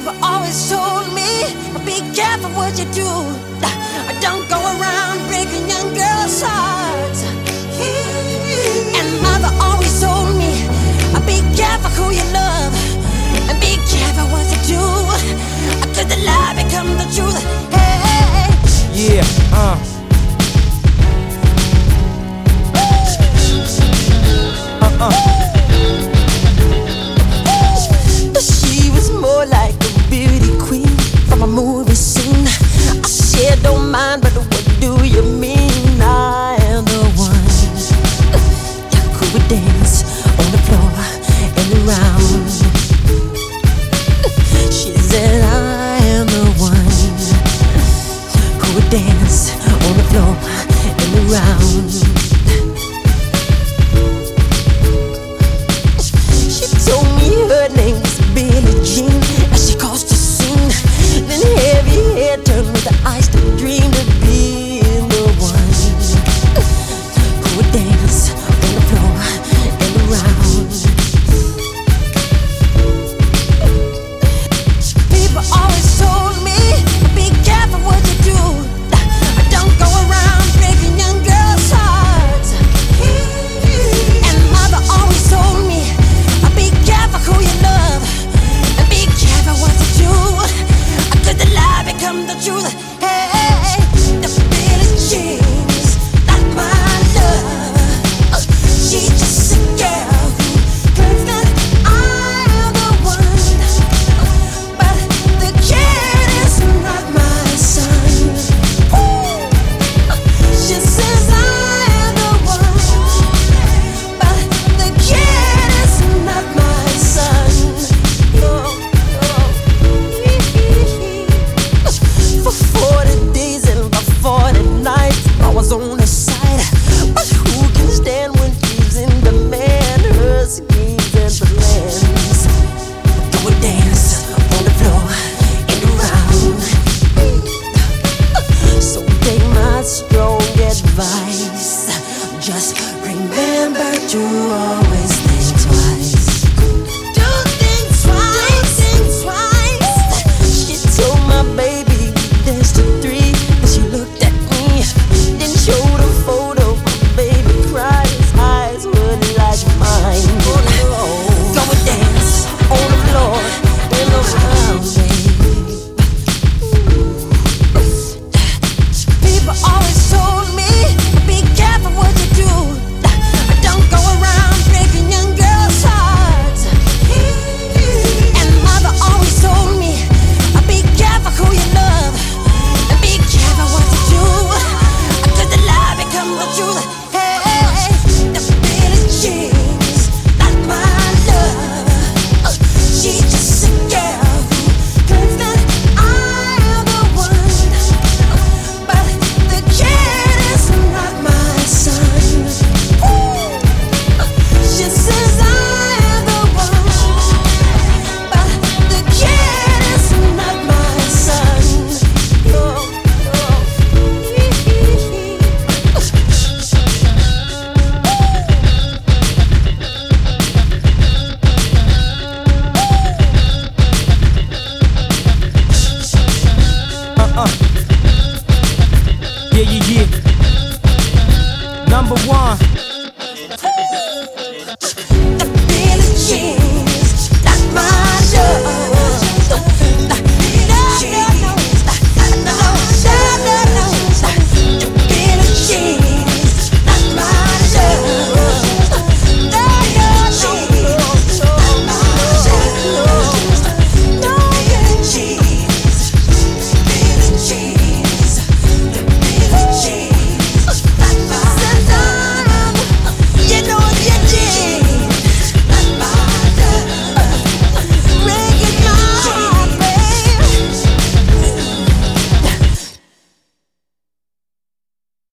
People always told me, be careful what you do. Don't go around breaking young girls' hearts. Mind, but what do you mean? I am the one who would dance on the floor and around. She said, I am the one who would dance on the floor and around. you are Yeah.